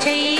चाहिए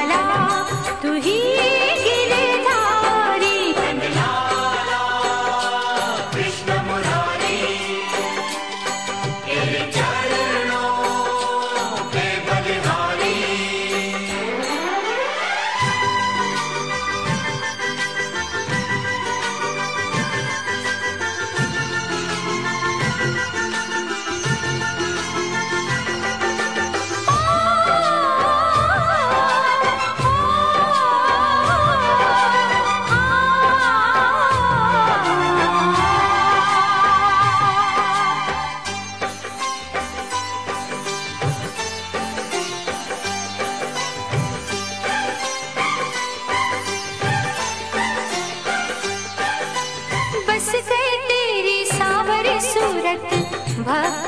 बस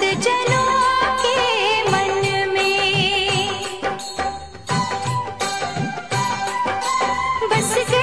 मन